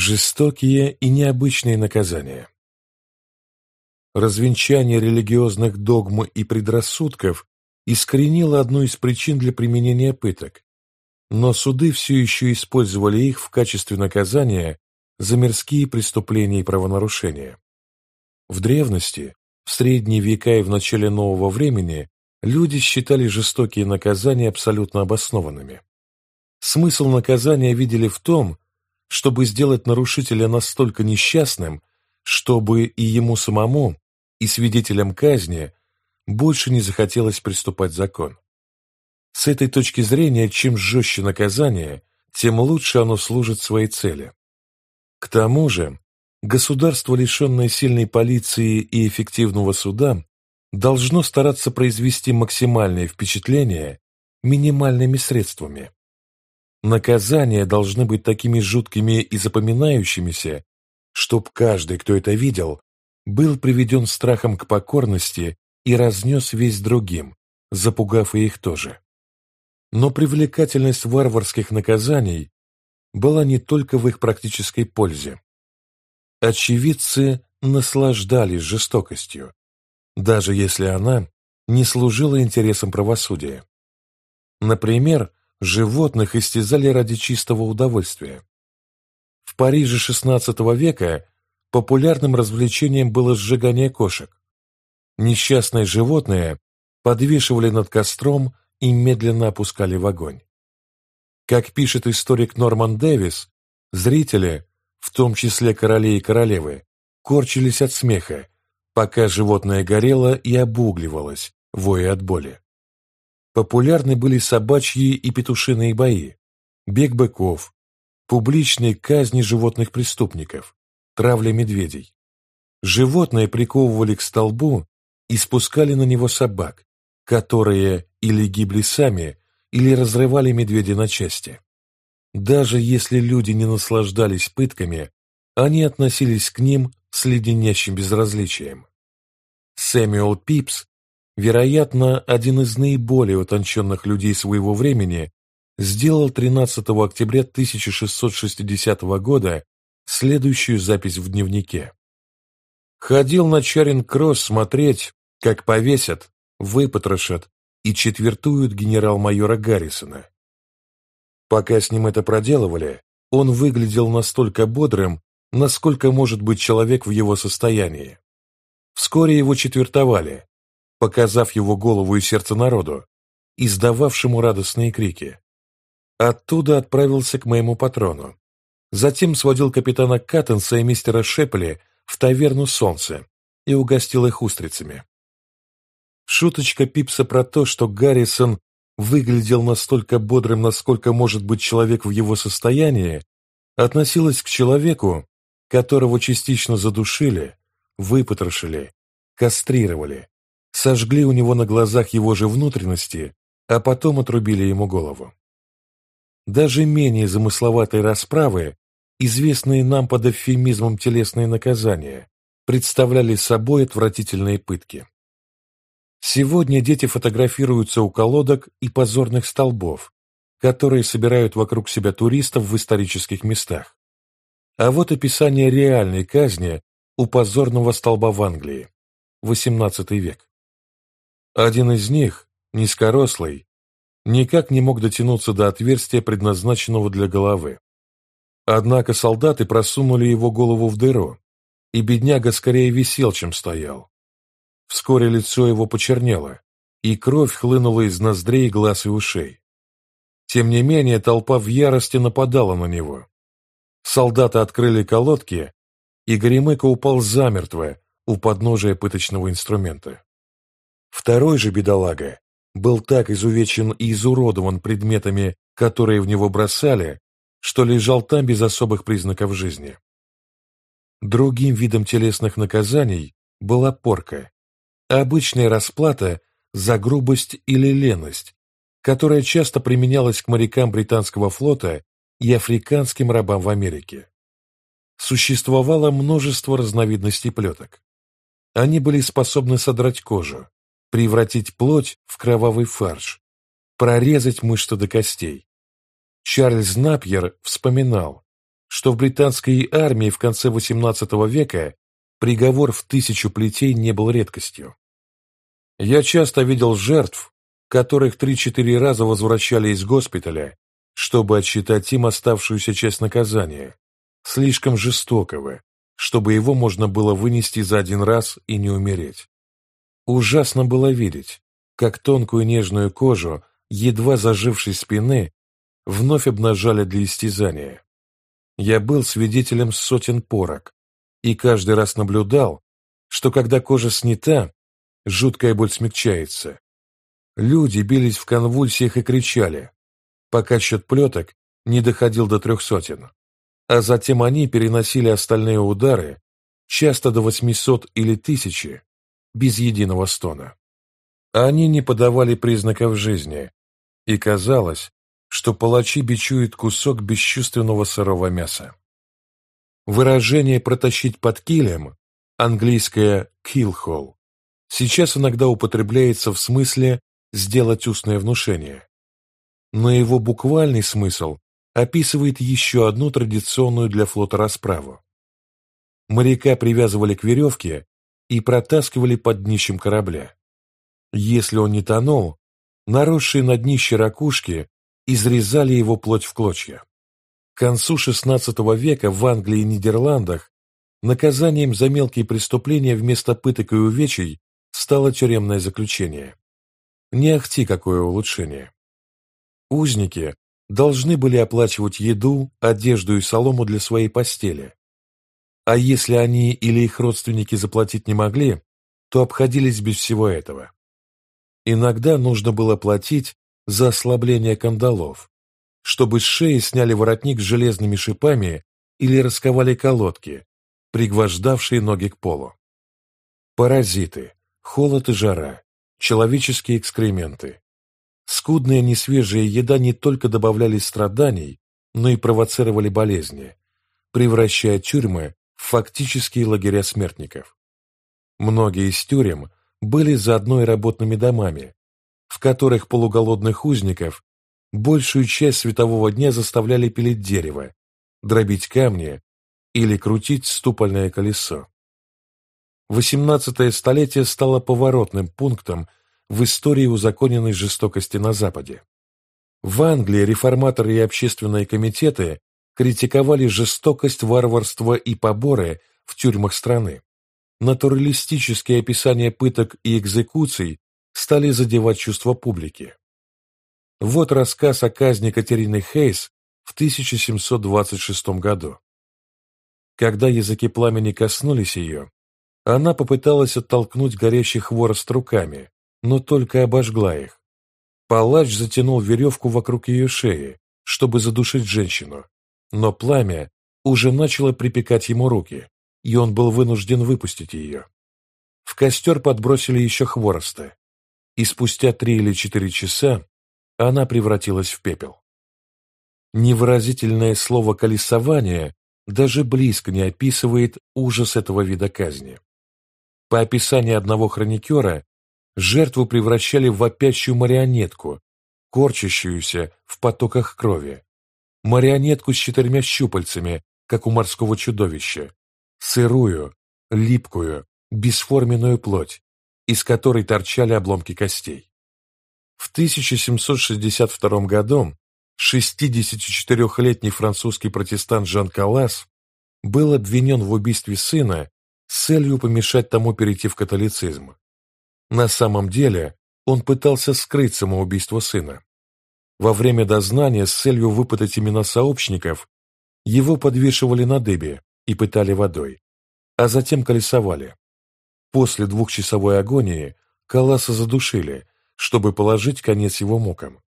Жестокие и необычные наказания Развенчание религиозных догм и предрассудков искоренило одну из причин для применения пыток, но суды все еще использовали их в качестве наказания за мирские преступления и правонарушения. В древности, в средние века и в начале нового времени люди считали жестокие наказания абсолютно обоснованными. Смысл наказания видели в том, чтобы сделать нарушителя настолько несчастным, чтобы и ему самому, и свидетелям казни больше не захотелось приступать закон. С этой точки зрения, чем жестче наказание, тем лучше оно служит своей цели. К тому же, государство, лишенное сильной полиции и эффективного суда, должно стараться произвести максимальное впечатление минимальными средствами. Наказания должны быть такими жуткими и запоминающимися, чтоб каждый, кто это видел, был приведен страхом к покорности и разнес весь другим, запугав и их тоже. Но привлекательность варварских наказаний была не только в их практической пользе. Очевидцы наслаждались жестокостью, даже если она не служила интересам правосудия. Например, животных истязали ради чистого удовольствия. В Париже XVI века популярным развлечением было сжигание кошек. Несчастные животные подвешивали над костром и медленно опускали в огонь. Как пишет историк Норман Дэвис, зрители, в том числе короли и королевы, корчились от смеха, пока животное горело и обугливалось, воя от боли. Популярны были собачьи и петушиные бои, бег быков, публичные казни животных преступников, травля медведей. Животные приковывали к столбу и спускали на него собак, которые или гибли сами, или разрывали медведя на части. Даже если люди не наслаждались пытками, они относились к ним с леденящим безразличием. Сэмюэл Пипс, вероятно, один из наиболее утонченных людей своего времени, сделал 13 октября 1660 года следующую запись в дневнике. Ходил на Чаринг-Кросс смотреть, как повесят, выпотрошат и четвертуют генерал-майора Гаррисона. Пока с ним это проделывали, он выглядел настолько бодрым, насколько может быть человек в его состоянии. Вскоре его четвертовали, показав его голову и сердце народу, издававшему радостные крики. Оттуда отправился к моему патрону. Затем сводил капитана Каттенса и мистера Шепли в таверну «Солнце» и угостил их устрицами. Шуточка Пипса про то, что Гаррисон выглядел настолько бодрым, насколько может быть человек в его состоянии, относилась к человеку, которого частично задушили, выпотрошили, кастрировали, сожгли у него на глазах его же внутренности, а потом отрубили ему голову. Даже менее замысловатые расправы, известные нам под эвфемизмом телесные наказания, представляли собой отвратительные пытки. Сегодня дети фотографируются у колодок и позорных столбов, которые собирают вокруг себя туристов в исторических местах. А вот описание реальной казни у позорного столба в Англии, XVIII век. Один из них, низкорослый, никак не мог дотянуться до отверстия, предназначенного для головы. Однако солдаты просунули его голову в дыру, и бедняга скорее висел, чем стоял. Вскоре лицо его почернело, и кровь хлынула из ноздрей, глаз и ушей. Тем не менее, толпа в ярости нападала на него. Солдаты открыли колодки, и Горемыка упал замертво у подножия пыточного инструмента. Второй же бедолага был так изувечен и изуродован предметами, которые в него бросали, что лежал там без особых признаков жизни. Другим видом телесных наказаний была порка, обычная расплата за грубость или леность, которая часто применялась к морякам британского флота и африканским рабам в Америке. Существовало множество разновидностей плеток. Они были способны содрать кожу, превратить плоть в кровавый фарш, прорезать мышцы до костей. Чарльз Напьер вспоминал, что в британской армии в конце XVIII века приговор в тысячу плетей не был редкостью. Я часто видел жертв, которых три-четыре раза возвращали из госпиталя, чтобы отсчитать им оставшуюся часть наказания, слишком жестокого, чтобы его можно было вынести за один раз и не умереть. Ужасно было видеть, как тонкую нежную кожу, едва зажившей спины, вновь обнажали для истязания. Я был свидетелем сотен порок, и каждый раз наблюдал, что когда кожа снята, жуткая боль смягчается. Люди бились в конвульсиях и кричали, пока счет плеток не доходил до трех сотен. А затем они переносили остальные удары, часто до восьмисот или тысячи, без единого стона. Они не подавали признаков жизни, и казалось, что палачи бичуют кусок бесчувственного сырого мяса. Выражение «протащить под килем» английское «killhole» сейчас иногда употребляется в смысле «сделать устное внушение». Но его буквальный смысл описывает еще одну традиционную для флота расправу. Моряка привязывали к веревке и протаскивали под днищем корабля. Если он не тонул, наросшие на днище ракушки изрезали его плоть в клочья. К концу XVI века в Англии и Нидерландах наказанием за мелкие преступления вместо пыток и увечий стало тюремное заключение. Не ахти какое улучшение. Узники должны были оплачивать еду, одежду и солому для своей постели. А если они или их родственники заплатить не могли, то обходились без всего этого. Иногда нужно было платить за ослабление кандалов, чтобы с шеи сняли воротник с железными шипами или расковали колодки, пригвождавшие ноги к полу. Паразиты, холод и жара, человеческие экскременты. Скудная несвежая еда не только добавляли страданий, но и провоцировали болезни, превращая тюрьмы фактические лагеря смертников. Многие из тюрем были заодно и работными домами, в которых полуголодных узников большую часть светового дня заставляли пилить дерево, дробить камни или крутить ступольное колесо. XVIII столетие стало поворотным пунктом в истории узаконенной жестокости на Западе. В Англии реформаторы и общественные комитеты критиковали жестокость, варварство и поборы в тюрьмах страны. Натуралистические описания пыток и экзекуций стали задевать чувства публики. Вот рассказ о казни Катерины Хейс в 1726 году. Когда языки пламени коснулись ее, она попыталась оттолкнуть горящий хворост руками, но только обожгла их. Палач затянул веревку вокруг ее шеи, чтобы задушить женщину, но пламя уже начало припекать ему руки, и он был вынужден выпустить ее. В костер подбросили еще хвороста, и спустя три или четыре часа она превратилась в пепел. Невыразительное слово «колесование» даже близко не описывает ужас этого вида казни. По описанию одного хроникера, жертву превращали в вопящую марионетку, корчащуюся в потоках крови. Марионетку с четырьмя щупальцами, как у морского чудовища, сырую, липкую, бесформенную плоть, из которой торчали обломки костей. В 1762 году 64-летний французский протестант Жан Калас был обвинен в убийстве сына с целью помешать тому перейти в католицизм. На самом деле он пытался скрыть самоубийство сына. Во время дознания с целью выпытать имена сообщников его подвешивали на дыбе и пытали водой, а затем колесовали. После двухчасовой агонии Каласа задушили, чтобы положить конец его мукам.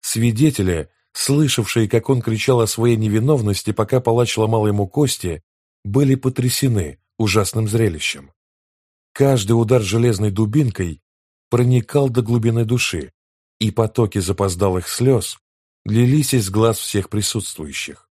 Свидетели, слышавшие, как он кричал о своей невиновности, пока палач ломал ему кости, были потрясены ужасным зрелищем. Каждый удар железной дубинкой проникал до глубины души, и потоки запоздалых слез лились из глаз всех присутствующих.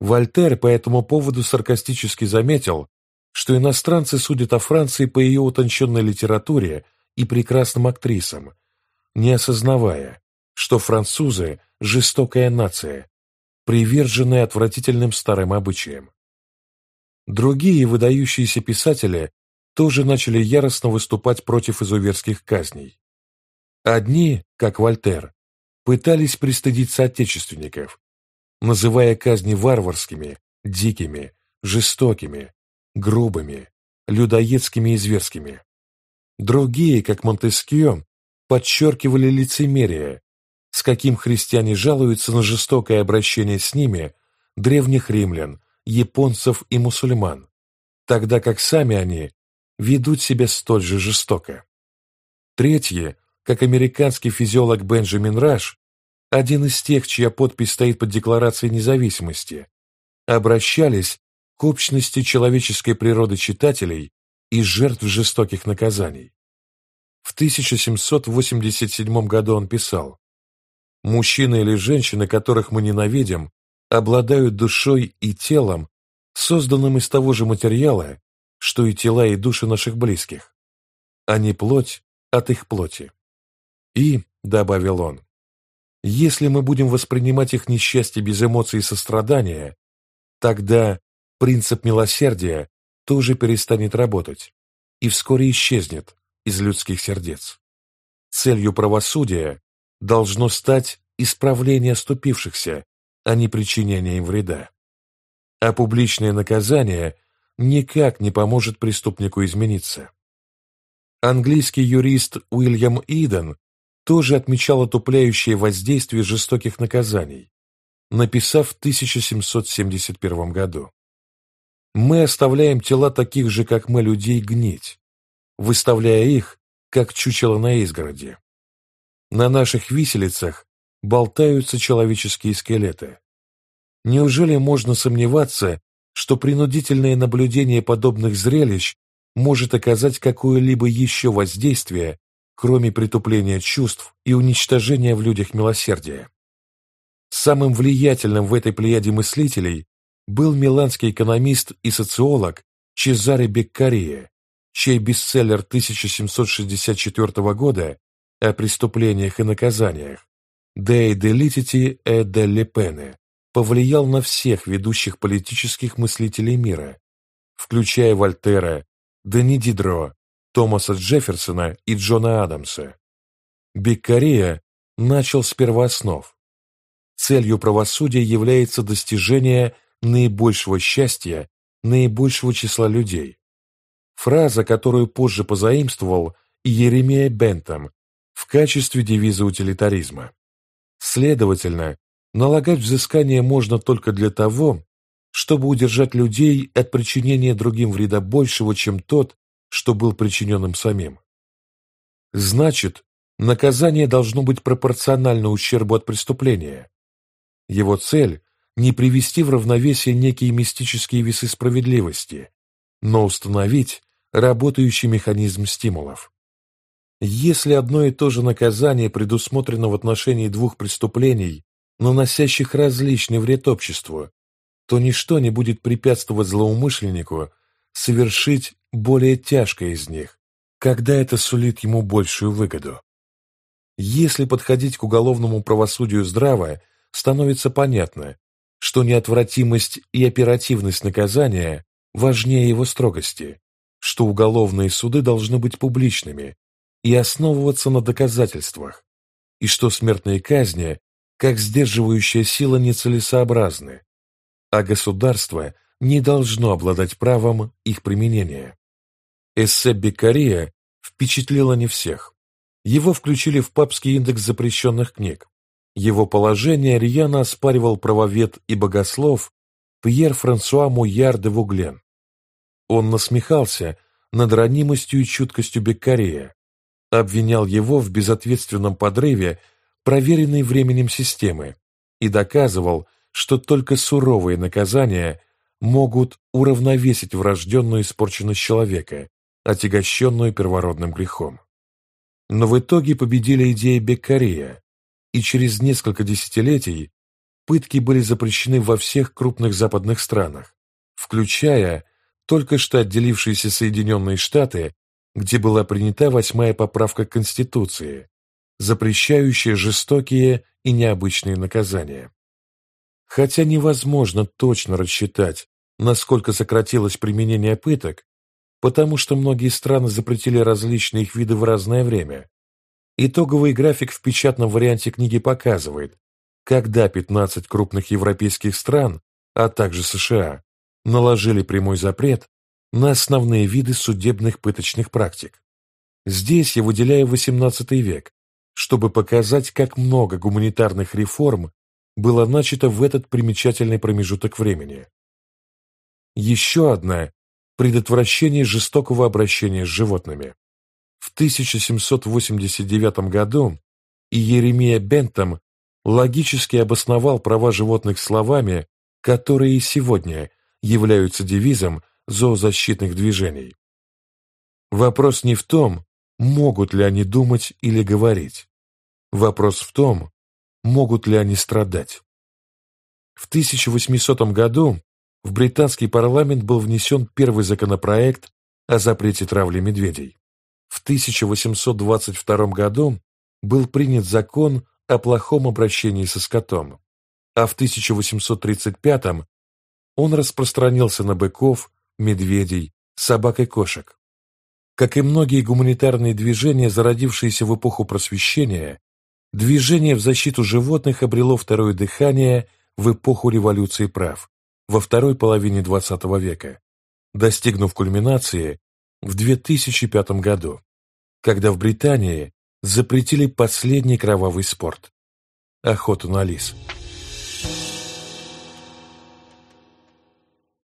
Вольтер по этому поводу саркастически заметил, что иностранцы судят о Франции по ее утонченной литературе и прекрасным актрисам, не осознавая, что французы – жестокая нация, приверженные отвратительным старым обычаям. Другие выдающиеся писатели тоже начали яростно выступать против изуверских казней. Одни, как Вольтер, пытались пристыдить соотечественников, называя казни варварскими, дикими, жестокими, грубыми, людоедскими и зверскими. Другие, как Монтескье, подчеркивали лицемерие, с каким христиане жалуются на жестокое обращение с ними древних римлян, японцев и мусульман, тогда как сами они ведут себя столь же жестоко. Третьи, как американский физиолог Бенджамин Раш, один из тех, чья подпись стоит под Декларацией независимости, обращались к общности человеческой природы читателей и жертв жестоких наказаний. В 1787 году он писал «Мужчины или женщины, которых мы ненавидим, обладают душой и телом, созданным из того же материала, что и тела и души наших близких, а не плоть от их плоти. И, — добавил он, — если мы будем воспринимать их несчастье без эмоций и сострадания, тогда принцип милосердия тоже перестанет работать и вскоре исчезнет из людских сердец. Целью правосудия должно стать исправление оступившихся, а не причинение им вреда. А публичное наказание никак не поможет преступнику измениться. Английский юрист Уильям Иден тоже отмечал отупляющее воздействие жестоких наказаний, написав в 1771 году. Мы оставляем тела таких же, как мы, людей, гнить, выставляя их, как чучело на изгороде. На наших виселицах болтаются человеческие скелеты. Неужели можно сомневаться, что принудительное наблюдение подобных зрелищ может оказать какое-либо еще воздействие, кроме притупления чувств и уничтожения в людях милосердия? Самым влиятельным в этой плеяде мыслителей был миланский экономист и социолог Чезаре Беккария, чей бестселлер 1764 года о преступлениях и наказаниях «De delititi e delle pene» повлиял на всех ведущих политических мыслителей мира, включая Вольтера, Дени Дидро, Томаса Джефферсона и Джона Адамса. Беккария начал с первооснов. Целью правосудия является достижение наибольшего счастья наибольшего числа людей. Фраза, которую позже позаимствовал Еремия Бентам в качестве девиза утилитаризма. Следовательно, налагать взыскание можно только для того, чтобы удержать людей от причинения другим вреда большего, чем тот, что был причинен им самим. Значит, наказание должно быть пропорционально ущербу от преступления. Его цель не привести в равновесие некие мистические весы справедливости, но установить работающий механизм стимулов. Если одно и то же наказание предусмотрено в отношении двух преступлений, наносящих различный вред обществу, то ничто не будет препятствовать злоумышленнику совершить более тяжкое из них, когда это сулит ему большую выгоду. Если подходить к уголовному правосудию здраво, становится понятно, что неотвратимость и оперативность наказания важнее его строгости, что уголовные суды должны быть публичными и основываться на доказательствах, и что смертные казни, как сдерживающая сила, нецелесообразны, а государство не должно обладать правом их применения. Эссе Беккария впечатлило не всех. Его включили в папский индекс запрещенных книг, его положение рьяно оспаривал правовед и богослов Пьер-Франсуа Муяр де Вуглен. Он насмехался над ранимостью и чуткостью Беккария, обвинял его в безответственном подрыве проверенной временем системы и доказывал, что только суровые наказания могут уравновесить врожденную испорченность человека, отягощенную первородным грехом. Но в итоге победили идеи Беккария, и через несколько десятилетий пытки были запрещены во всех крупных западных странах, включая только что отделившиеся Соединенные Штаты, где была принята восьмая поправка к Конституции, запрещающая жестокие и необычные наказания. Хотя невозможно точно рассчитать, насколько сократилось применение пыток, потому что многие страны запретили различные их виды в разное время. Итоговый график в печатном варианте книги показывает, когда 15 крупных европейских стран, а также США, наложили прямой запрет на основные виды судебных пыточных практик. Здесь я выделяю XVIII век, чтобы показать, как много гуманитарных реформ было начато в этот примечательный промежуток времени. Еще одна – предотвращение жестокого обращения с животными. В 1789 году Иеремия Бентам логически обосновал права животных словами, которые сегодня являются девизом зоозащитных движений. Вопрос не в том, могут ли они думать или говорить. Вопрос в том, могут ли они страдать. В 1800 году в британский парламент был внесен первый законопроект о запрете травли медведей. В 1822 году был принят закон о плохом обращении со скотом, а в 1835 он распространился на быков, медведей, собак и кошек. Как и многие гуманитарные движения, зародившиеся в эпоху просвещения, движение в защиту животных обрело второе дыхание в эпоху революции прав, во второй половине XX века, достигнув кульминации в 2005 году, когда в Британии запретили последний кровавый спорт – охоту на лис.